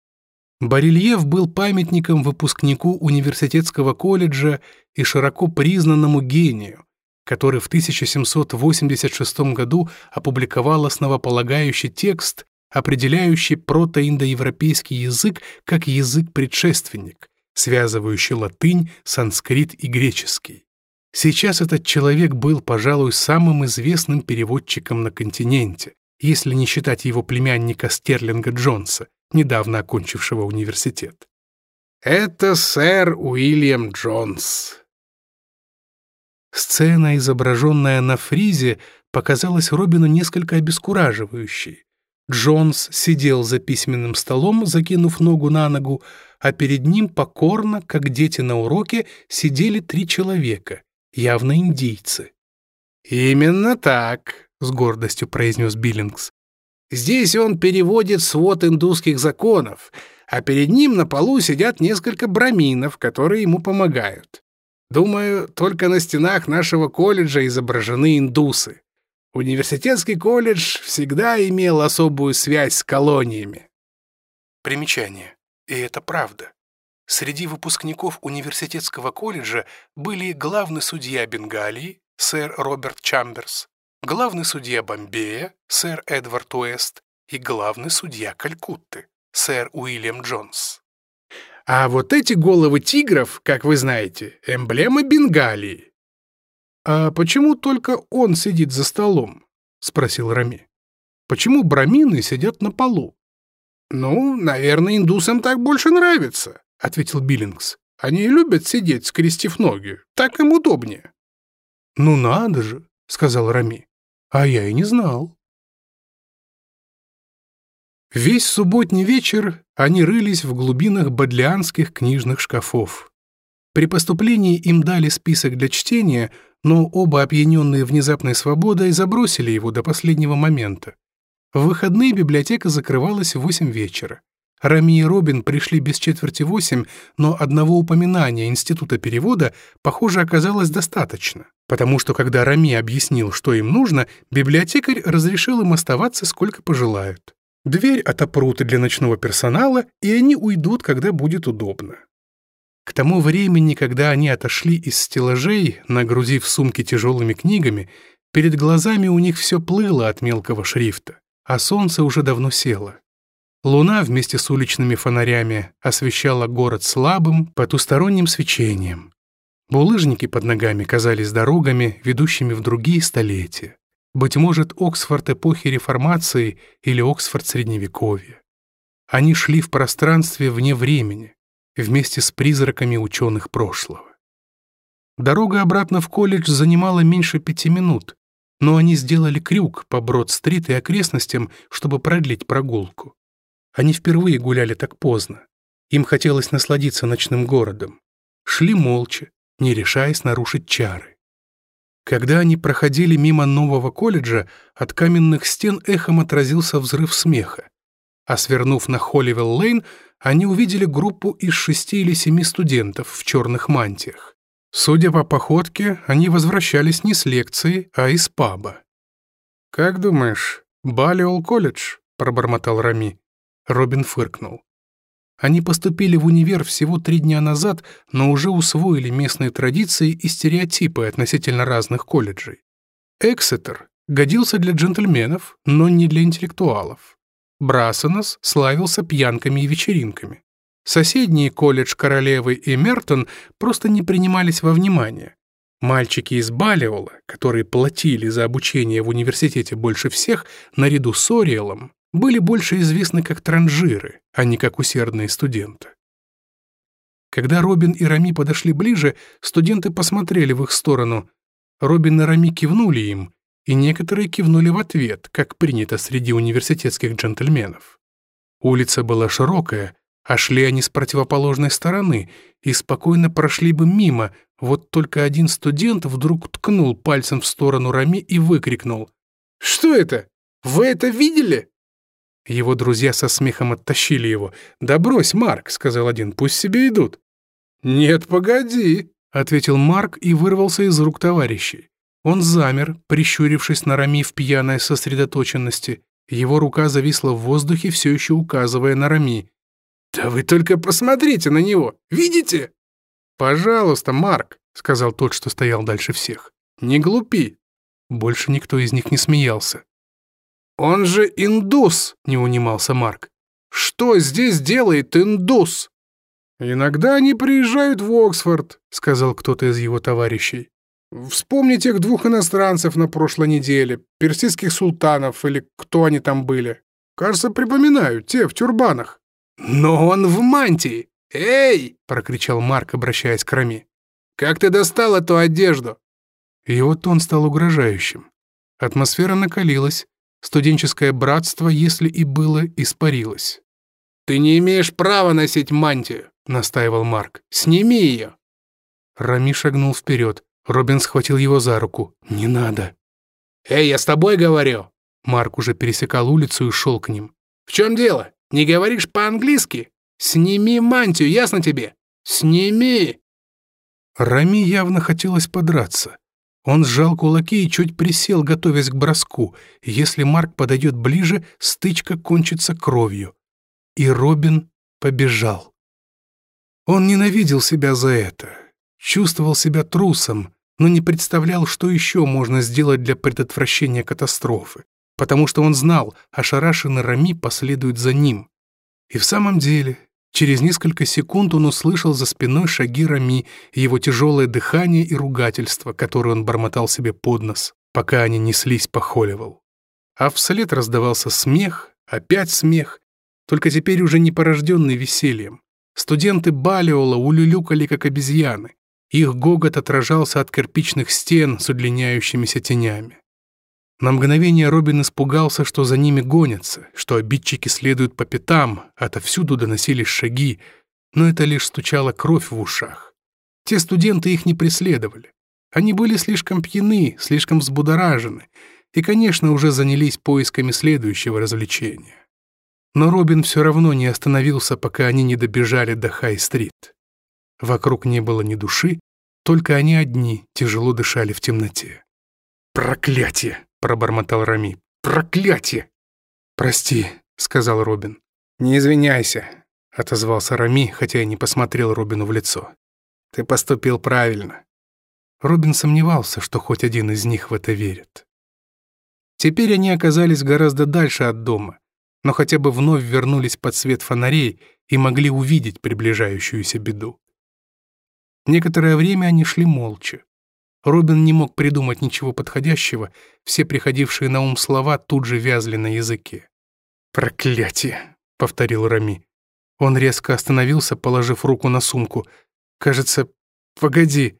Барельеф был памятником выпускнику университетского колледжа и широко признанному гению, который в 1786 году опубликовал основополагающий текст определяющий протоиндоевропейский язык как язык-предшественник, связывающий латынь, санскрит и греческий. Сейчас этот человек был, пожалуй, самым известным переводчиком на континенте, если не считать его племянника Стерлинга Джонса, недавно окончившего университет. Это сэр Уильям Джонс. Сцена, изображенная на фризе, показалась Робину несколько обескураживающей. Джонс сидел за письменным столом, закинув ногу на ногу, а перед ним покорно, как дети на уроке, сидели три человека, явно индийцы. «Именно так», — с гордостью произнес Биллингс. «Здесь он переводит свод индусских законов, а перед ним на полу сидят несколько браминов, которые ему помогают. Думаю, только на стенах нашего колледжа изображены индусы. Университетский колледж всегда имел особую связь с колониями. Примечание. И это правда. Среди выпускников университетского колледжа были главный судья Бенгалии, сэр Роберт Чамберс, главный судья Бомбея, сэр Эдвард Уэст, и главный судья Калькутты, сэр Уильям Джонс. А вот эти головы тигров, как вы знаете, эмблема Бенгалии. «А почему только он сидит за столом?» — спросил Рами. «Почему брамины сидят на полу?» «Ну, наверное, индусам так больше нравится», — ответил Биллингс. «Они любят сидеть, скрестив ноги. Так им удобнее». «Ну надо же», — сказал Рами. «А я и не знал». Весь субботний вечер они рылись в глубинах бадлианских книжных шкафов. При поступлении им дали список для чтения — но оба, опьяненные внезапной свободой, забросили его до последнего момента. В выходные библиотека закрывалась в восемь вечера. Рами и Робин пришли без четверти восемь, но одного упоминания Института перевода, похоже, оказалось достаточно, потому что когда Рами объяснил, что им нужно, библиотекарь разрешил им оставаться сколько пожелают. Дверь отопрут для ночного персонала, и они уйдут, когда будет удобно. К тому времени, когда они отошли из стеллажей, нагрузив сумки тяжелыми книгами, перед глазами у них все плыло от мелкого шрифта, а солнце уже давно село. Луна вместе с уличными фонарями освещала город слабым, потусторонним свечением. Булыжники под ногами казались дорогами, ведущими в другие столетия. Быть может, Оксфорд эпохи реформации или Оксфорд средневековья. Они шли в пространстве вне времени, вместе с призраками ученых прошлого. Дорога обратно в колледж занимала меньше пяти минут, но они сделали крюк по Брод-стрит и окрестностям, чтобы продлить прогулку. Они впервые гуляли так поздно. Им хотелось насладиться ночным городом. Шли молча, не решаясь нарушить чары. Когда они проходили мимо нового колледжа, от каменных стен эхом отразился взрыв смеха. А свернув на Холливелл-Лейн, они увидели группу из шести или семи студентов в черных мантиях. Судя по походке, они возвращались не с лекции, а из паба. «Как думаешь, Балиол колледж?» — пробормотал Рами. Робин фыркнул. Они поступили в универ всего три дня назад, но уже усвоили местные традиции и стереотипы относительно разных колледжей. Эксетер годился для джентльменов, но не для интеллектуалов. Брасенос славился пьянками и вечеринками. Соседний колледж Королевы и Мертон просто не принимались во внимание. Мальчики из Балиола, которые платили за обучение в университете больше всех, наряду с Ориелом, были больше известны как транжиры, а не как усердные студенты. Когда Робин и Рами подошли ближе, студенты посмотрели в их сторону. Робин и Рами кивнули им, и некоторые кивнули в ответ, как принято среди университетских джентльменов. Улица была широкая, а шли они с противоположной стороны и спокойно прошли бы мимо, вот только один студент вдруг ткнул пальцем в сторону Рами и выкрикнул «Что это? Вы это видели?» Его друзья со смехом оттащили его. «Да брось, Марк», — сказал один, — «пусть себе идут». «Нет, погоди», — ответил Марк и вырвался из рук товарищей. Он замер, прищурившись на Рами в пьяной сосредоточенности. Его рука зависла в воздухе, все еще указывая на Рами. «Да вы только посмотрите на него! Видите?» «Пожалуйста, Марк», — сказал тот, что стоял дальше всех. «Не глупи». Больше никто из них не смеялся. «Он же индус!» — не унимался Марк. «Что здесь делает индус?» «Иногда они приезжают в Оксфорд», — сказал кто-то из его товарищей. Вспомните их двух иностранцев на прошлой неделе, персидских султанов или кто они там были. Кажется, припоминаю, те в тюрбанах. Но он в мантии. Эй, прокричал Марк, обращаясь к Рами. Как ты достал эту одежду? Его тон стал угрожающим. Атмосфера накалилась. Студенческое братство, если и было, испарилось. «Ты не имеешь права носить мантию», — настаивал Марк. «Сними ее». Рами шагнул вперед. Робин схватил его за руку. «Не надо». «Эй, я с тобой говорю!» Марк уже пересекал улицу и шел к ним. «В чем дело? Не говоришь по-английски? Сними мантию, ясно тебе? Сними!» Рами явно хотелось подраться. Он сжал кулаки и чуть присел, готовясь к броску. Если Марк подойдет ближе, стычка кончится кровью. И Робин побежал. Он ненавидел себя за это. Чувствовал себя трусом, но не представлял, что еще можно сделать для предотвращения катастрофы, потому что он знал, ошарашенный Рами последует за ним. И в самом деле, через несколько секунд он услышал за спиной шаги Рами, его тяжелое дыхание и ругательство, которое он бормотал себе под нос, пока они неслись по Холливал. А вслед раздавался смех, опять смех, только теперь уже не порожденный весельем. Студенты Балиола улюлюкали, как обезьяны. Их гогот отражался от кирпичных стен с удлиняющимися тенями. На мгновение Робин испугался, что за ними гонятся, что обидчики следуют по пятам, отовсюду доносились шаги, но это лишь стучало кровь в ушах. Те студенты их не преследовали. Они были слишком пьяны, слишком взбудоражены и, конечно, уже занялись поисками следующего развлечения. Но Робин все равно не остановился, пока они не добежали до Хай-стрит. Вокруг не было ни души, только они одни тяжело дышали в темноте. «Проклятие!» — пробормотал Рами. «Проклятие!» «Прости», — сказал Робин. «Не извиняйся», — отозвался Рами, хотя и не посмотрел Робину в лицо. «Ты поступил правильно». Робин сомневался, что хоть один из них в это верит. Теперь они оказались гораздо дальше от дома, но хотя бы вновь вернулись под свет фонарей и могли увидеть приближающуюся беду. Некоторое время они шли молча. Робин не мог придумать ничего подходящего, все приходившие на ум слова тут же вязли на языке. «Проклятие!» — повторил Рами. Он резко остановился, положив руку на сумку. «Кажется... Погоди!»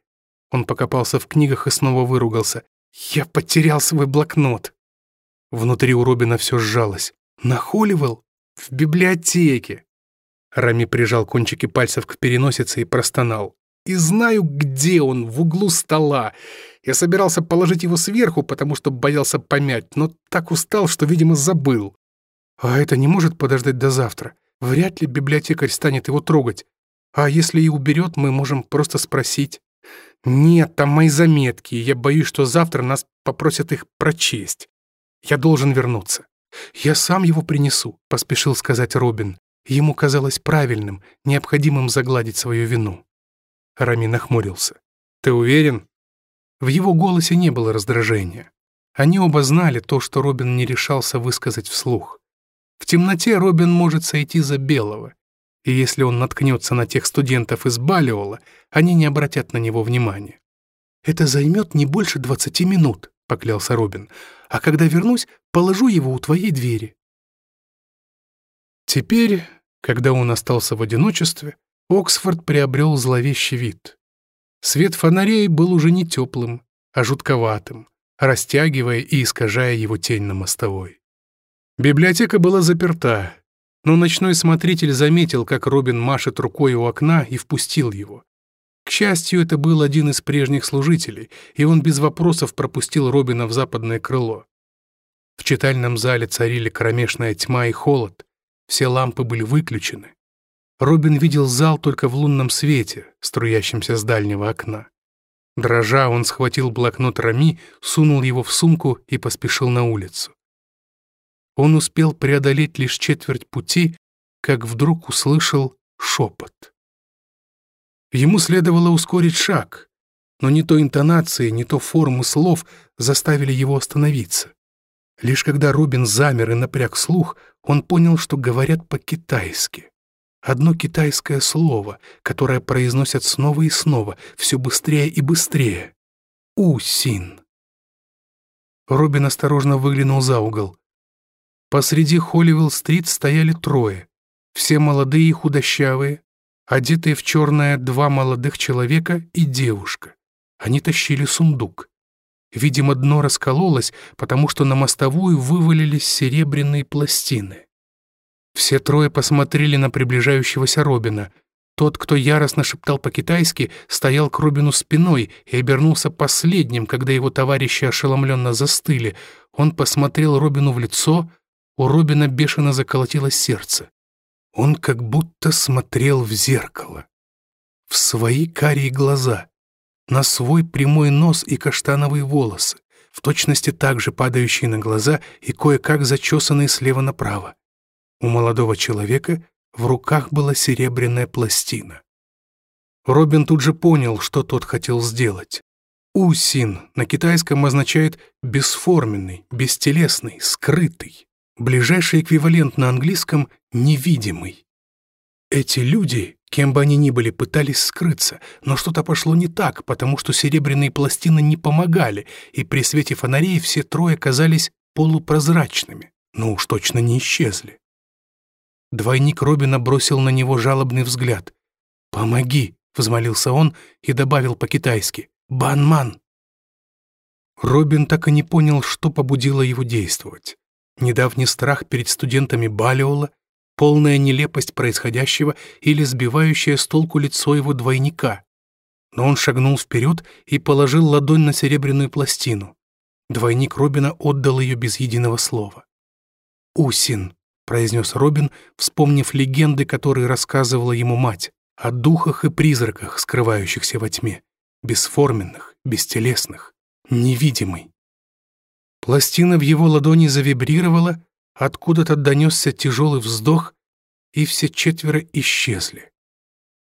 Он покопался в книгах и снова выругался. «Я потерял свой блокнот!» Внутри у Робина все сжалось. Нахоливал. В библиотеке!» Рами прижал кончики пальцев к переносице и простонал и знаю, где он, в углу стола. Я собирался положить его сверху, потому что боялся помять, но так устал, что, видимо, забыл. А это не может подождать до завтра. Вряд ли библиотекарь станет его трогать. А если и уберет, мы можем просто спросить. Нет, там мои заметки, я боюсь, что завтра нас попросят их прочесть. Я должен вернуться. Я сам его принесу, поспешил сказать Робин. Ему казалось правильным, необходимым загладить свою вину. Рами нахмурился. «Ты уверен?» В его голосе не было раздражения. Они оба знали то, что Робин не решался высказать вслух. В темноте Робин может сойти за белого, и если он наткнется на тех студентов из Балиола, они не обратят на него внимания. «Это займет не больше двадцати минут», — поклялся Робин, «а когда вернусь, положу его у твоей двери». Теперь, когда он остался в одиночестве, Оксфорд приобрел зловещий вид. Свет фонарей был уже не теплым, а жутковатым, растягивая и искажая его тень на мостовой. Библиотека была заперта, но ночной смотритель заметил, как Робин машет рукой у окна и впустил его. К счастью, это был один из прежних служителей, и он без вопросов пропустил Робина в западное крыло. В читальном зале царили кромешная тьма и холод, все лампы были выключены. Робин видел зал только в лунном свете, струящемся с дальнего окна. Дрожа, он схватил блокнот Рами, сунул его в сумку и поспешил на улицу. Он успел преодолеть лишь четверть пути, как вдруг услышал шепот. Ему следовало ускорить шаг, но ни то интонации, ни то формы слов заставили его остановиться. Лишь когда Робин замер и напряг слух, он понял, что говорят по-китайски — Одно китайское слово, которое произносят снова и снова, все быстрее и быстрее. «Усин». Робин осторожно выглянул за угол. Посреди Холливилл-стрит стояли трое. Все молодые и худощавые, одетые в черное два молодых человека и девушка. Они тащили сундук. Видимо, дно раскололось, потому что на мостовую вывалились серебряные пластины. Все трое посмотрели на приближающегося Робина. Тот, кто яростно шептал по-китайски, стоял к Робину спиной и обернулся последним, когда его товарищи ошеломленно застыли. Он посмотрел Робину в лицо, у Робина бешено заколотилось сердце. Он как будто смотрел в зеркало. В свои карие глаза, на свой прямой нос и каштановые волосы, в точности также падающие на глаза и кое-как зачесанные слева направо. У молодого человека в руках была серебряная пластина. Робин тут же понял, что тот хотел сделать. «Усин» на китайском означает «бесформенный», «бестелесный», «скрытый». Ближайший эквивалент на английском — «невидимый». Эти люди, кем бы они ни были, пытались скрыться, но что-то пошло не так, потому что серебряные пластины не помогали, и при свете фонарей все трое казались полупрозрачными, но уж точно не исчезли. Двойник Робина бросил на него жалобный взгляд. «Помоги!» — взмолился он и добавил по-китайски. «Банман!» Робин так и не понял, что побудило его действовать. Недавний страх перед студентами Балиола, полная нелепость происходящего или сбивающая с толку лицо его двойника. Но он шагнул вперед и положил ладонь на серебряную пластину. Двойник Робина отдал ее без единого слова. «Усин», произнес Робин, вспомнив легенды, которые рассказывала ему мать, о духах и призраках, скрывающихся во тьме, бесформенных, бестелесных, невидимой. Пластина в его ладони завибрировала, откуда-то донесся тяжелый вздох, и все четверо исчезли.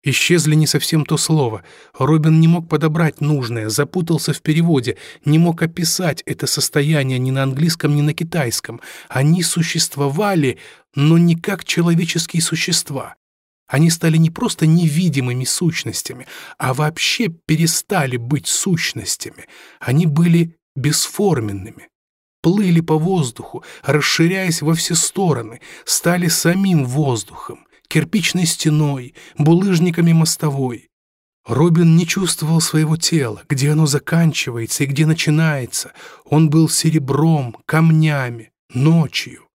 Исчезли не совсем то слово. Робин не мог подобрать нужное, запутался в переводе, не мог описать это состояние ни на английском, ни на китайском. Они существовали, но не как человеческие существа. Они стали не просто невидимыми сущностями, а вообще перестали быть сущностями. Они были бесформенными плыли по воздуху, расширяясь во все стороны, стали самим воздухом кирпичной стеной, булыжниками мостовой. Робин не чувствовал своего тела, где оно заканчивается и где начинается. Он был серебром, камнями, ночью.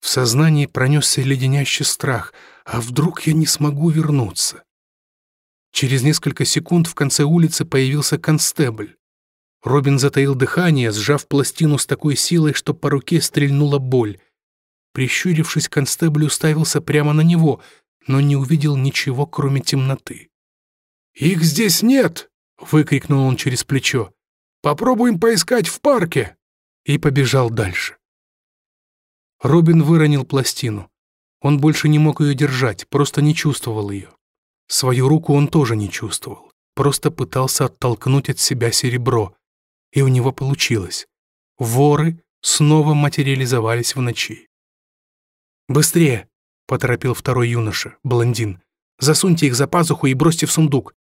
В сознании пронесся леденящий страх. А вдруг я не смогу вернуться? Через несколько секунд в конце улицы появился констебль. Робин затаил дыхание, сжав пластину с такой силой, что по руке стрельнула боль. Прищурившись, констебль уставился прямо на него, но не увидел ничего, кроме темноты. «Их здесь нет!» — выкрикнул он через плечо. «Попробуем поискать в парке!» И побежал дальше. Робин выронил пластину. Он больше не мог ее держать, просто не чувствовал ее. Свою руку он тоже не чувствовал, просто пытался оттолкнуть от себя серебро. И у него получилось. Воры снова материализовались в ночи. «Быстрее!» — поторопил второй юноша, блондин. «Засуньте их за пазуху и бросьте в сундук».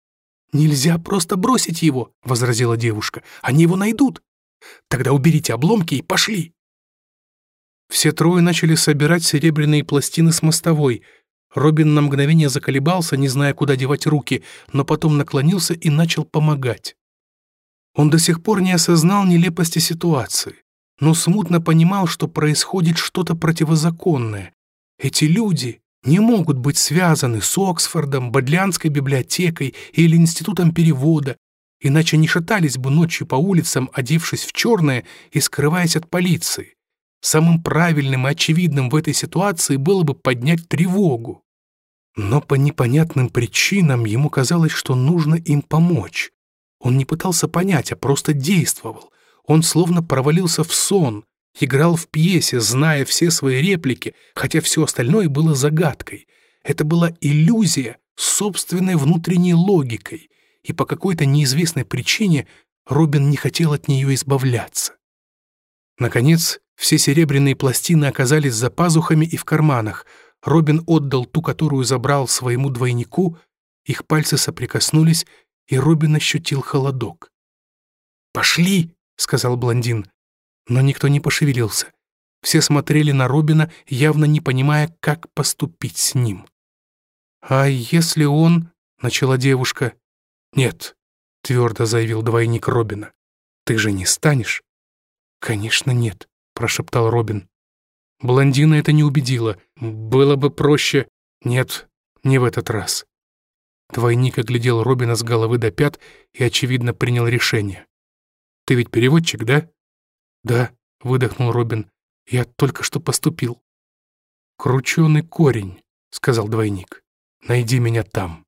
«Нельзя просто бросить его!» — возразила девушка. «Они его найдут!» «Тогда уберите обломки и пошли!» Все трое начали собирать серебряные пластины с мостовой. Робин на мгновение заколебался, не зная, куда девать руки, но потом наклонился и начал помогать. Он до сих пор не осознал нелепости ситуации но смутно понимал, что происходит что-то противозаконное. Эти люди не могут быть связаны с Оксфордом, Бодлянской библиотекой или Институтом перевода, иначе не шатались бы ночью по улицам, одевшись в черное и скрываясь от полиции. Самым правильным и очевидным в этой ситуации было бы поднять тревогу. Но по непонятным причинам ему казалось, что нужно им помочь. Он не пытался понять, а просто действовал — он словно провалился в сон, играл в пьесе, зная все свои реплики, хотя все остальное было загадкой. Это была иллюзия с собственной внутренней логикой, и по какой-то неизвестной причине Робин не хотел от нее избавляться. Наконец, все серебряные пластины оказались за пазухами и в карманах. Робин отдал ту, которую забрал своему двойнику, их пальцы соприкоснулись, и Робин ощутил холодок. «Пошли!» сказал блондин. Но никто не пошевелился. Все смотрели на Робина, явно не понимая, как поступить с ним. «А если он...» — начала девушка. «Нет», — твердо заявил двойник Робина. «Ты же не станешь?» «Конечно нет», — прошептал Робин. Блондина это не убедило. Было бы проще... Нет, не в этот раз. Двойник оглядел Робина с головы до пят и, очевидно, принял решение. Ты ведь переводчик, да?» «Да», — выдохнул Робин. «Я только что поступил». «Крученый корень», — сказал двойник. «Найди меня там».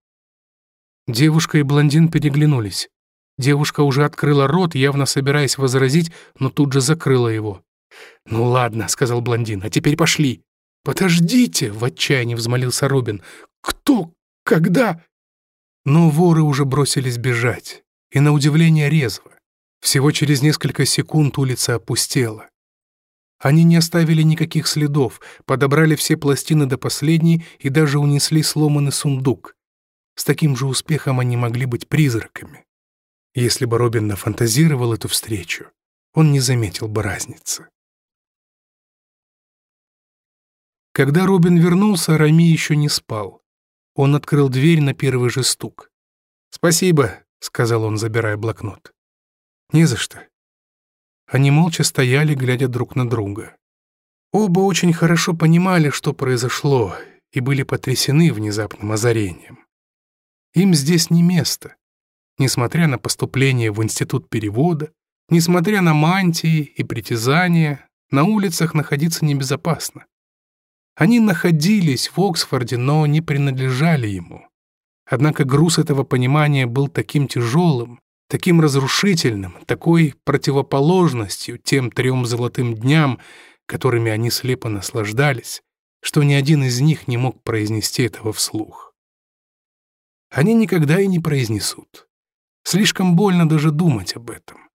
Девушка и блондин переглянулись. Девушка уже открыла рот, явно собираясь возразить, но тут же закрыла его. «Ну ладно», — сказал блондин, — «а теперь пошли». «Подождите!» — в отчаянии взмолился Робин. «Кто? Когда?» Но воры уже бросились бежать, и на удивление резво. Всего через несколько секунд улица опустела. Они не оставили никаких следов, подобрали все пластины до последней и даже унесли сломанный сундук. С таким же успехом они могли быть призраками. Если бы Робин нафантазировал эту встречу, он не заметил бы разницы. Когда Робин вернулся, Рами еще не спал. Он открыл дверь на первый же стук. «Спасибо», — сказал он, забирая блокнот. «Не за что». Они молча стояли, глядя друг на друга. Оба очень хорошо понимали, что произошло, и были потрясены внезапным озарением. Им здесь не место. Несмотря на поступление в институт перевода, несмотря на мантии и притязания, на улицах находиться небезопасно. Они находились в Оксфорде, но не принадлежали ему. Однако груз этого понимания был таким тяжелым, таким разрушительным, такой противоположностью тем трем золотым дням, которыми они слепо наслаждались, что ни один из них не мог произнести этого вслух. Они никогда и не произнесут. Слишком больно даже думать об этом.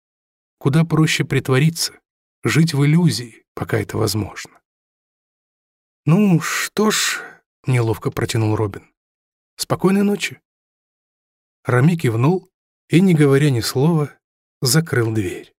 Куда проще притвориться, жить в иллюзии, пока это возможно. «Ну что ж», — неловко протянул Робин, — «спокойной ночи». Рами кивнул, и, не говоря ни слова, закрыл дверь.